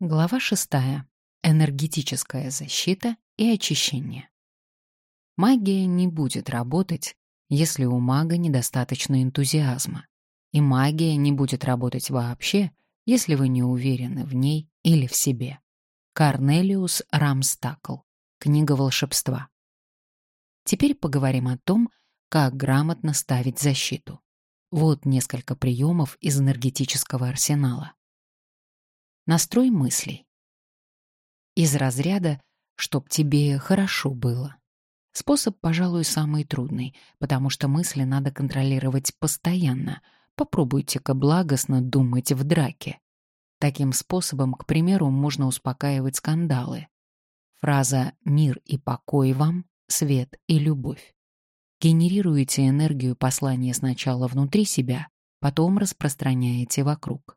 Глава шестая. Энергетическая защита и очищение. Магия не будет работать, если у мага недостаточно энтузиазма. И магия не будет работать вообще, если вы не уверены в ней или в себе. Корнелиус Рамстакл. Книга волшебства. Теперь поговорим о том, как грамотно ставить защиту. Вот несколько приемов из энергетического арсенала. Настрой мыслей. Из разряда «чтоб тебе хорошо было». Способ, пожалуй, самый трудный, потому что мысли надо контролировать постоянно. Попробуйте-ка благостно думать в драке. Таким способом, к примеру, можно успокаивать скандалы. Фраза «мир и покой вам», «свет и любовь». Генерируете энергию послания сначала внутри себя, потом распространяете вокруг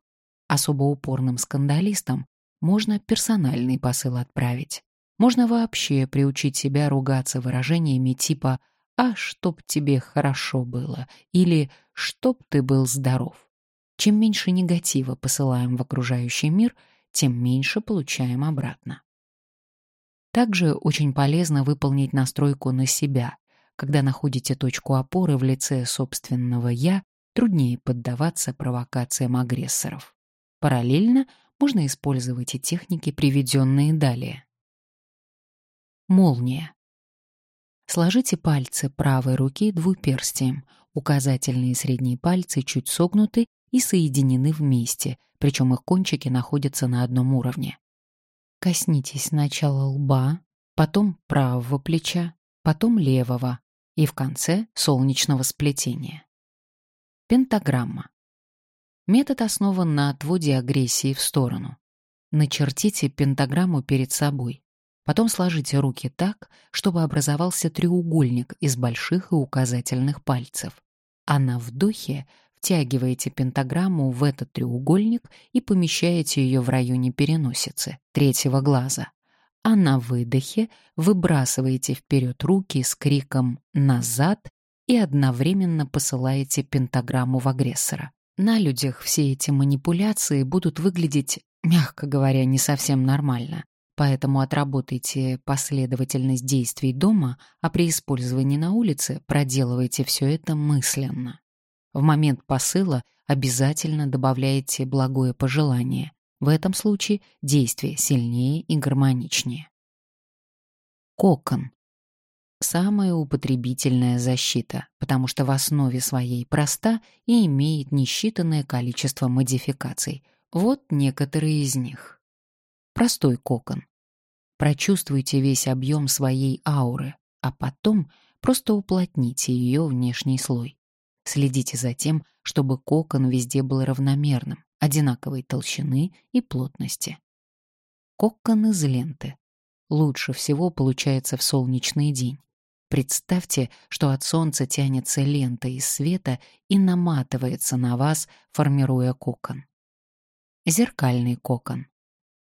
особо упорным скандалистам можно персональный посыл отправить. Можно вообще приучить себя ругаться выражениями типа «а чтоб тебе хорошо было» или «чтоб ты был здоров». Чем меньше негатива посылаем в окружающий мир, тем меньше получаем обратно. Также очень полезно выполнить настройку на себя. Когда находите точку опоры в лице собственного «я», труднее поддаваться провокациям агрессоров. Параллельно можно использовать и техники, приведенные далее. Молния. Сложите пальцы правой руки двуперстием. Указательные и средние пальцы чуть согнуты и соединены вместе, причем их кончики находятся на одном уровне. Коснитесь сначала лба, потом правого плеча, потом левого и в конце солнечного сплетения. Пентаграмма. Метод основан на отводе агрессии в сторону. Начертите пентаграмму перед собой. Потом сложите руки так, чтобы образовался треугольник из больших и указательных пальцев. А на вдохе втягиваете пентаграмму в этот треугольник и помещаете ее в районе переносицы, третьего глаза. А на выдохе выбрасываете вперед руки с криком «назад» и одновременно посылаете пентаграмму в агрессора. На людях все эти манипуляции будут выглядеть, мягко говоря, не совсем нормально. Поэтому отработайте последовательность действий дома, а при использовании на улице проделывайте все это мысленно. В момент посыла обязательно добавляйте благое пожелание. В этом случае действие сильнее и гармоничнее. Кокон самая употребительная защита, потому что в основе своей проста и имеет несчитанное количество модификаций. Вот некоторые из них. Простой кокон. Прочувствуйте весь объем своей ауры, а потом просто уплотните ее внешний слой. Следите за тем, чтобы кокон везде был равномерным, одинаковой толщины и плотности. Кокон из ленты. Лучше всего получается в солнечный день. Представьте, что от солнца тянется лента из света и наматывается на вас, формируя кокон. Зеркальный кокон.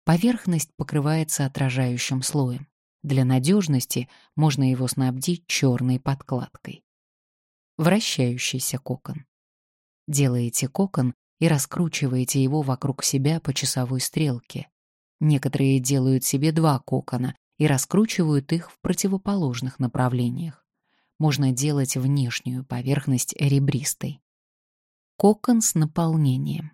Поверхность покрывается отражающим слоем. Для надежности можно его снабдить черной подкладкой. Вращающийся кокон. Делаете кокон и раскручиваете его вокруг себя по часовой стрелке. Некоторые делают себе два кокона и раскручивают их в противоположных направлениях. Можно делать внешнюю поверхность ребристой. Кокон с наполнением.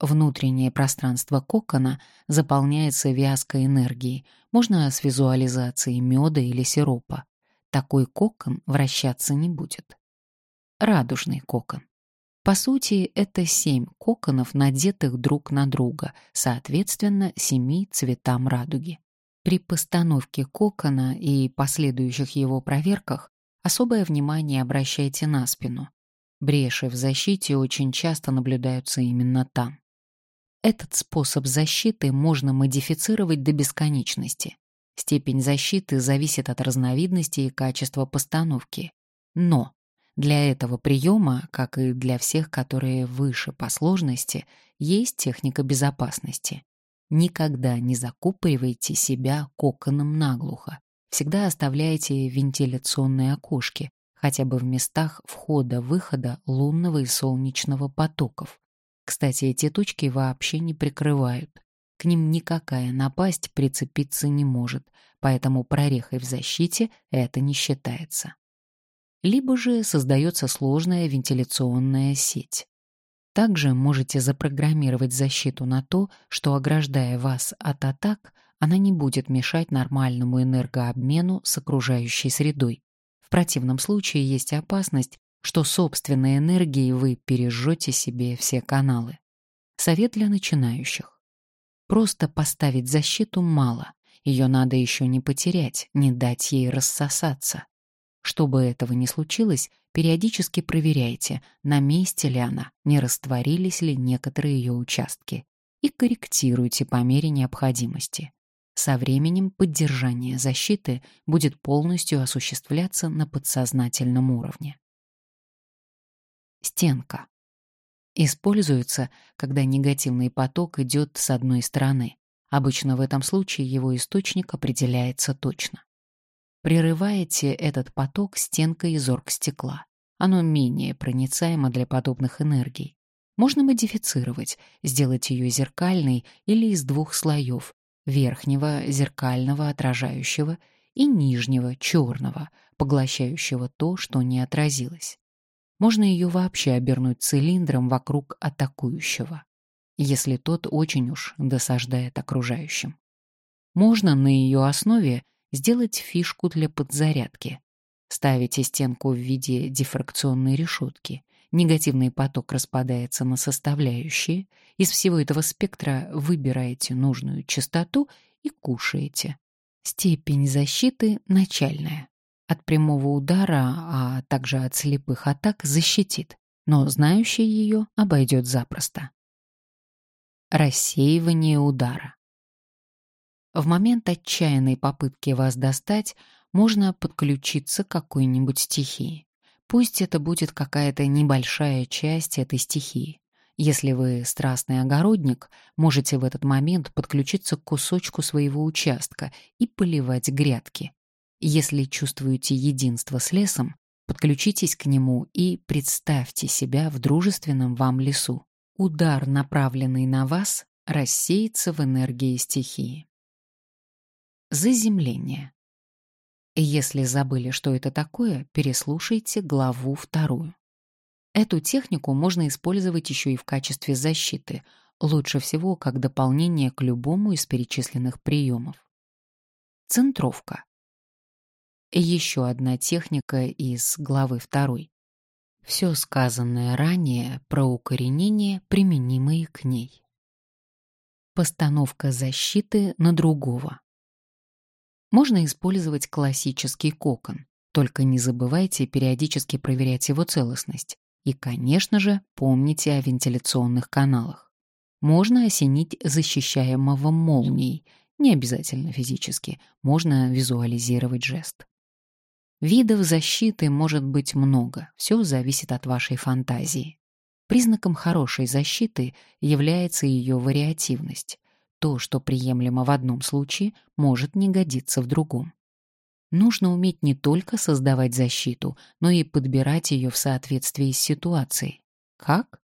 Внутреннее пространство кокона заполняется вязкой энергией, можно с визуализацией меда или сиропа. Такой кокон вращаться не будет. Радужный кокон. По сути, это семь коконов, надетых друг на друга, соответственно, семи цветам радуги. При постановке кокона и последующих его проверках особое внимание обращайте на спину. Бреши в защите очень часто наблюдаются именно там. Этот способ защиты можно модифицировать до бесконечности. Степень защиты зависит от разновидности и качества постановки. Но для этого приема, как и для всех, которые выше по сложности, есть техника безопасности. Никогда не закупоривайте себя коконом наглухо. Всегда оставляйте вентиляционные окошки, хотя бы в местах входа-выхода лунного и солнечного потоков. Кстати, эти точки вообще не прикрывают. К ним никакая напасть прицепиться не может, поэтому прорехой в защите это не считается. Либо же создается сложная вентиляционная сеть. Также можете запрограммировать защиту на то, что, ограждая вас от атак, она не будет мешать нормальному энергообмену с окружающей средой. В противном случае есть опасность, что собственной энергией вы пережжете себе все каналы. Совет для начинающих. Просто поставить защиту мало. Ее надо еще не потерять, не дать ей рассосаться. Чтобы этого не случилось, периодически проверяйте, на месте ли она, не растворились ли некоторые ее участки, и корректируйте по мере необходимости. Со временем поддержание защиты будет полностью осуществляться на подсознательном уровне. Стенка. Используется, когда негативный поток идет с одной стороны. Обычно в этом случае его источник определяется точно. Прерываете этот поток стенкой из оргстекла. Оно менее проницаемо для подобных энергий. Можно модифицировать, сделать ее зеркальной или из двух слоев — верхнего зеркального отражающего и нижнего черного, поглощающего то, что не отразилось. Можно ее вообще обернуть цилиндром вокруг атакующего, если тот очень уж досаждает окружающим. Можно на ее основе сделать фишку для подзарядки. Ставите стенку в виде дифракционной решетки. Негативный поток распадается на составляющие. Из всего этого спектра выбираете нужную частоту и кушаете. Степень защиты начальная. От прямого удара, а также от слепых атак защитит, но знающий ее обойдет запросто. Рассеивание удара. В момент отчаянной попытки вас достать можно подключиться к какой-нибудь стихии. Пусть это будет какая-то небольшая часть этой стихии. Если вы страстный огородник, можете в этот момент подключиться к кусочку своего участка и поливать грядки. Если чувствуете единство с лесом, подключитесь к нему и представьте себя в дружественном вам лесу. Удар, направленный на вас, рассеется в энергии стихии. Заземление. Если забыли, что это такое, переслушайте главу вторую. Эту технику можно использовать еще и в качестве защиты, лучше всего как дополнение к любому из перечисленных приемов. Центровка. Еще одна техника из главы второй. Все сказанное ранее про укоренение, применимые к ней. Постановка защиты на другого. Можно использовать классический кокон, только не забывайте периодически проверять его целостность. И, конечно же, помните о вентиляционных каналах. Можно осенить защищаемого молнией, не обязательно физически, можно визуализировать жест. Видов защиты может быть много, все зависит от вашей фантазии. Признаком хорошей защиты является ее вариативность. То, что приемлемо в одном случае, может не годиться в другом. Нужно уметь не только создавать защиту, но и подбирать ее в соответствии с ситуацией. Как?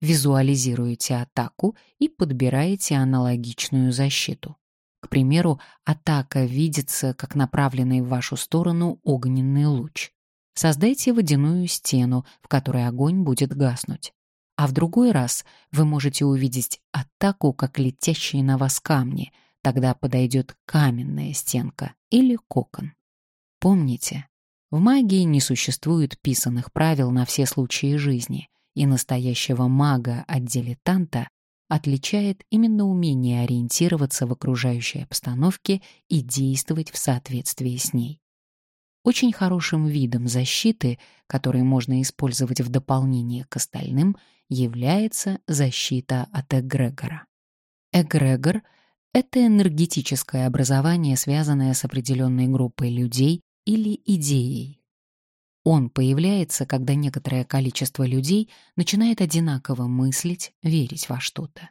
Визуализируете атаку и подбираете аналогичную защиту. К примеру, атака видится как направленный в вашу сторону огненный луч. Создайте водяную стену, в которой огонь будет гаснуть. А в другой раз вы можете увидеть атаку, как летящие на вас камни. Тогда подойдет каменная стенка или кокон. Помните, в магии не существует писанных правил на все случаи жизни, и настоящего мага от дилетанта отличает именно умение ориентироваться в окружающей обстановке и действовать в соответствии с ней. Очень хорошим видом защиты, который можно использовать в дополнение к остальным, является защита от эгрегора. Эгрегор — это энергетическое образование, связанное с определенной группой людей или идеей. Он появляется, когда некоторое количество людей начинает одинаково мыслить, верить во что-то.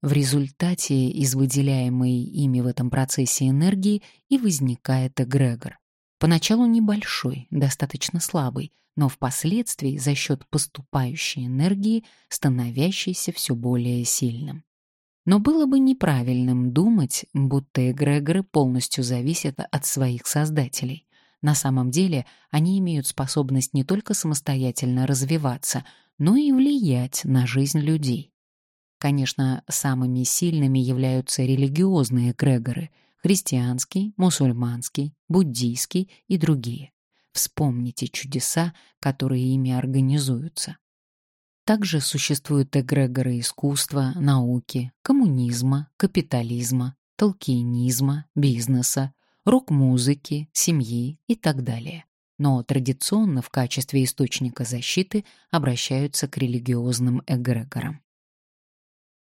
В результате из выделяемой ими в этом процессе энергии и возникает эгрегор, Поначалу небольшой, достаточно слабый, но впоследствии за счет поступающей энергии становящийся все более сильным. Но было бы неправильным думать, будто эгрегоры полностью зависят от своих создателей. На самом деле они имеют способность не только самостоятельно развиваться, но и влиять на жизнь людей. Конечно, самыми сильными являются религиозные эгрегоры — христианский, мусульманский, буддийский и другие. Вспомните чудеса, которые ими организуются. Также существуют эгрегоры искусства, науки, коммунизма, капитализма, толкиенизма, бизнеса, рок-музыки, семьи и так далее. Но традиционно в качестве источника защиты обращаются к религиозным эгрегорам.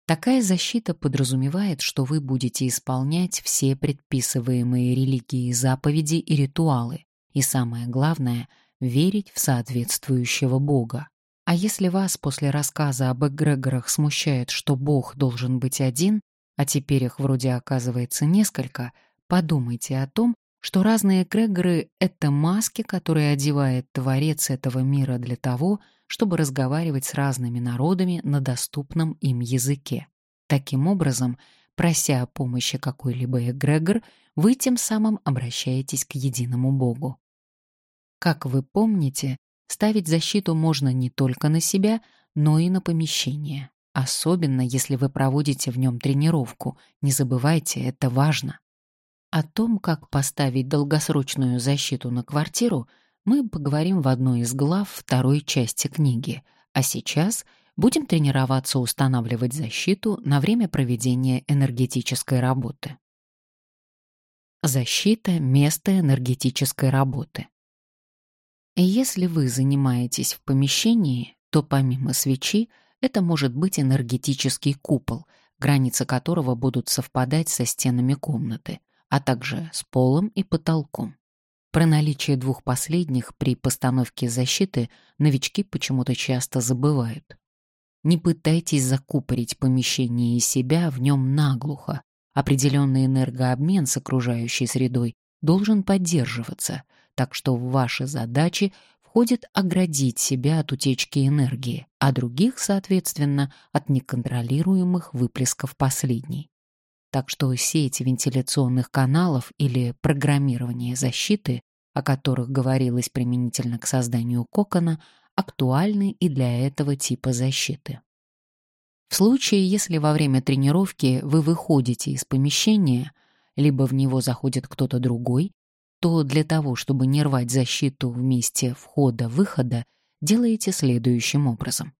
Такая защита подразумевает, что вы будете исполнять все предписываемые религией заповеди и ритуалы, и самое главное — верить в соответствующего Бога. А если вас после рассказа об эгрегорах смущает, что Бог должен быть один, а теперь их вроде оказывается несколько, подумайте о том, что разные эгрегоры — это маски, которые одевает Творец этого мира для того, чтобы разговаривать с разными народами на доступном им языке. Таким образом, прося о помощи какой-либо эгрегор, вы тем самым обращаетесь к единому Богу. Как вы помните, Ставить защиту можно не только на себя, но и на помещение. Особенно, если вы проводите в нем тренировку. Не забывайте, это важно. О том, как поставить долгосрочную защиту на квартиру, мы поговорим в одной из глав второй части книги. А сейчас будем тренироваться устанавливать защиту на время проведения энергетической работы. Защита — место энергетической работы. Если вы занимаетесь в помещении, то помимо свечи это может быть энергетический купол, границы которого будут совпадать со стенами комнаты, а также с полом и потолком. Про наличие двух последних при постановке защиты новички почему-то часто забывают. Не пытайтесь закупорить помещение и себя в нем наглухо. Определенный энергообмен с окружающей средой должен поддерживаться, так что в ваши задачи входит оградить себя от утечки энергии, а других, соответственно, от неконтролируемых выплесков последней. Так что сети вентиляционных каналов или программирование защиты, о которых говорилось применительно к созданию кокона, актуальны и для этого типа защиты. В случае, если во время тренировки вы выходите из помещения, либо в него заходит кто-то другой, то для того, чтобы не рвать защиту в месте входа-выхода, делаете следующим образом.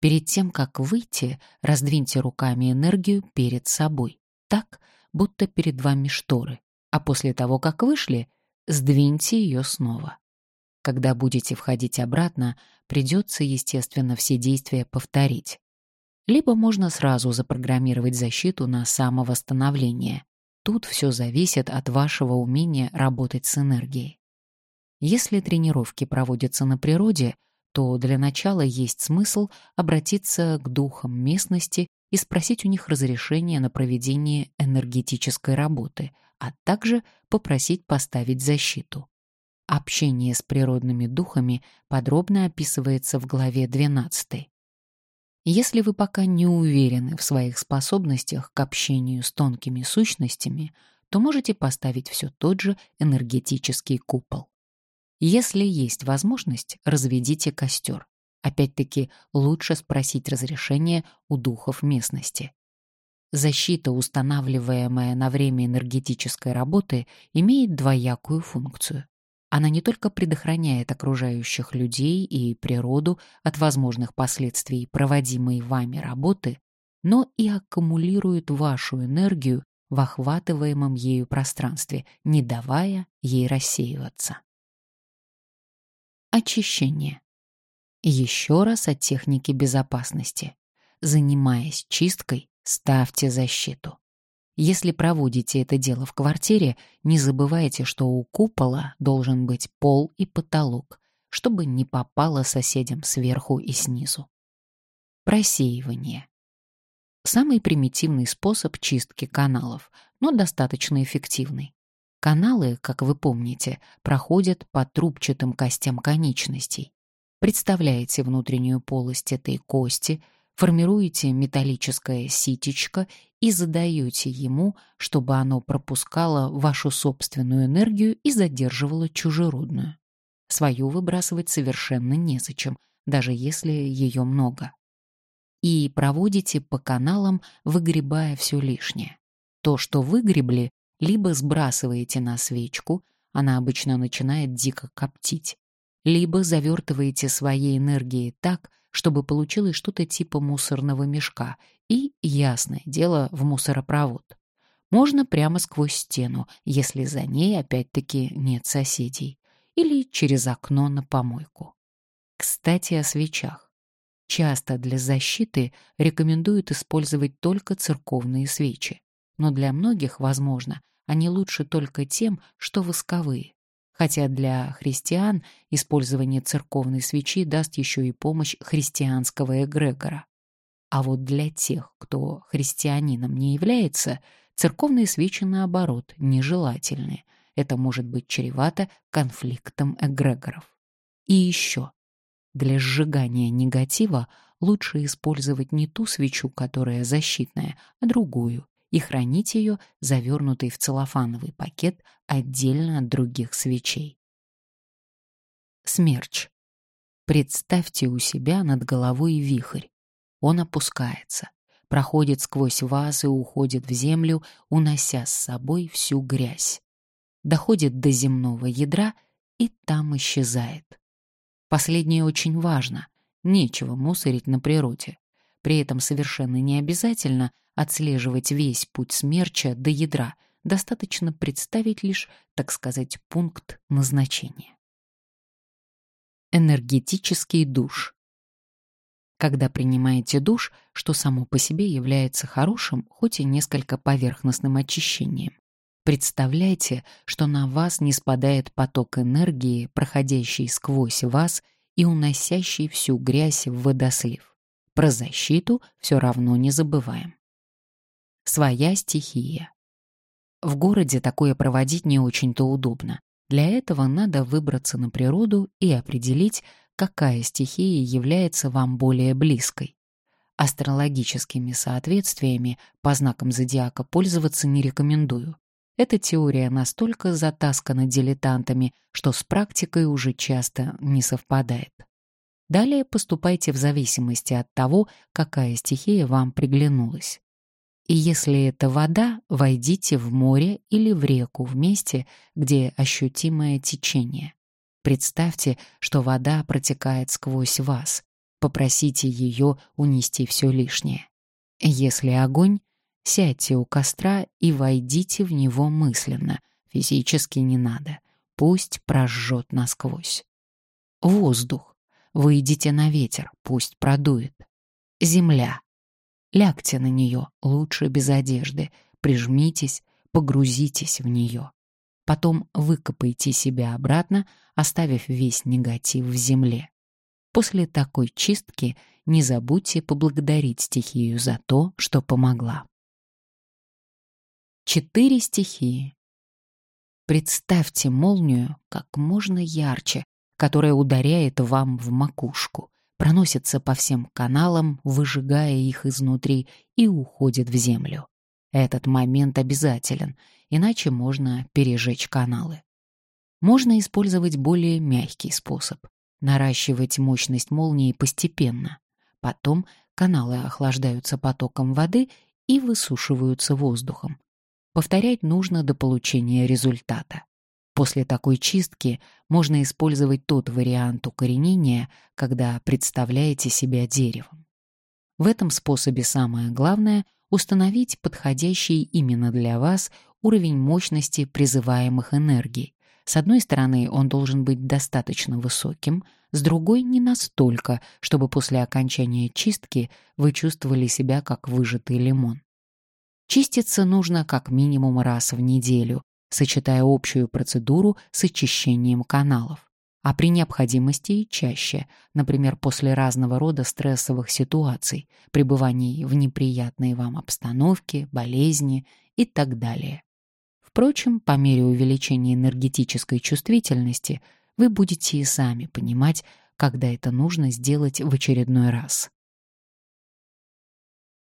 Перед тем, как выйти, раздвиньте руками энергию перед собой, так, будто перед вами шторы, а после того, как вышли, сдвиньте ее снова. Когда будете входить обратно, придется, естественно, все действия повторить. Либо можно сразу запрограммировать защиту на самовосстановление, Тут все зависит от вашего умения работать с энергией. Если тренировки проводятся на природе, то для начала есть смысл обратиться к духам местности и спросить у них разрешения на проведение энергетической работы, а также попросить поставить защиту. Общение с природными духами подробно описывается в главе 12. Если вы пока не уверены в своих способностях к общению с тонкими сущностями, то можете поставить все тот же энергетический купол. Если есть возможность, разведите костер. Опять-таки, лучше спросить разрешение у духов местности. Защита, устанавливаемая на время энергетической работы, имеет двоякую функцию. Она не только предохраняет окружающих людей и природу от возможных последствий проводимой вами работы, но и аккумулирует вашу энергию в охватываемом ею пространстве, не давая ей рассеиваться. Очищение. Еще раз о технике безопасности. Занимаясь чисткой, ставьте защиту. Если проводите это дело в квартире, не забывайте, что у купола должен быть пол и потолок, чтобы не попало соседям сверху и снизу. Просеивание. Самый примитивный способ чистки каналов, но достаточно эффективный. Каналы, как вы помните, проходят по трубчатым костям конечностей. Представляете внутреннюю полость этой кости, формируете металлическое ситечко и задаете ему, чтобы оно пропускало вашу собственную энергию и задерживало чужеродную. Свою выбрасывать совершенно незачем, даже если ее много. И проводите по каналам, выгребая все лишнее. То, что выгребли, либо сбрасываете на свечку, она обычно начинает дико коптить, либо завертываете своей энергией так, чтобы получилось что-то типа мусорного мешка и, ясное дело, в мусоропровод. Можно прямо сквозь стену, если за ней опять-таки нет соседей, или через окно на помойку. Кстати, о свечах. Часто для защиты рекомендуют использовать только церковные свечи, но для многих, возможно, они лучше только тем, что восковые хотя для христиан использование церковной свечи даст еще и помощь христианского эгрегора. А вот для тех, кто христианином не является, церковные свечи, наоборот, нежелательны. Это может быть чревато конфликтом эгрегоров. И еще. Для сжигания негатива лучше использовать не ту свечу, которая защитная, а другую, и хранить ее, завернутой в целлофановый пакет, отдельно от других свечей. Смерч. Представьте у себя над головой вихрь. Он опускается, проходит сквозь вас и уходит в землю, унося с собой всю грязь. Доходит до земного ядра и там исчезает. Последнее очень важно. Нечего мусорить на природе. При этом совершенно не обязательно отслеживать весь путь смерча до ядра, достаточно представить лишь, так сказать, пункт назначения. Энергетический душ. Когда принимаете душ, что само по себе является хорошим, хоть и несколько поверхностным очищением, представляйте, что на вас не спадает поток энергии, проходящий сквозь вас и уносящий всю грязь в водослив. Про защиту все равно не забываем. Своя стихия. В городе такое проводить не очень-то удобно. Для этого надо выбраться на природу и определить, какая стихия является вам более близкой. Астрологическими соответствиями по знакам зодиака пользоваться не рекомендую. Эта теория настолько затаскана дилетантами, что с практикой уже часто не совпадает. Далее поступайте в зависимости от того, какая стихия вам приглянулась. И если это вода, войдите в море или в реку в месте, где ощутимое течение. Представьте, что вода протекает сквозь вас. Попросите ее унести все лишнее. Если огонь, сядьте у костра и войдите в него мысленно. Физически не надо. Пусть прожжет насквозь. Воздух. Выйдите на ветер, пусть продует. Земля. Лягте на нее, лучше без одежды, прижмитесь, погрузитесь в нее. Потом выкопайте себя обратно, оставив весь негатив в земле. После такой чистки не забудьте поблагодарить стихию за то, что помогла. Четыре стихии. Представьте молнию как можно ярче, которая ударяет вам в макушку, проносится по всем каналам, выжигая их изнутри и уходит в землю. Этот момент обязателен, иначе можно пережечь каналы. Можно использовать более мягкий способ — наращивать мощность молнии постепенно. Потом каналы охлаждаются потоком воды и высушиваются воздухом. Повторять нужно до получения результата. После такой чистки можно использовать тот вариант укоренения, когда представляете себя деревом. В этом способе самое главное — установить подходящий именно для вас уровень мощности призываемых энергий. С одной стороны, он должен быть достаточно высоким, с другой — не настолько, чтобы после окончания чистки вы чувствовали себя как выжатый лимон. Чиститься нужно как минимум раз в неделю, сочетая общую процедуру с очищением каналов. А при необходимости и чаще, например, после разного рода стрессовых ситуаций, пребываний в неприятной вам обстановке, болезни и так далее. Впрочем, по мере увеличения энергетической чувствительности вы будете и сами понимать, когда это нужно сделать в очередной раз.